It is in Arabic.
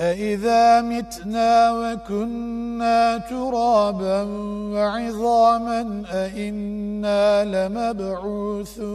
أَإِذَا مِتْنَا وَكُنَّا تُرَابًا وَعِظَامًا أَإِنَّا لَمَبْعُوثُونَ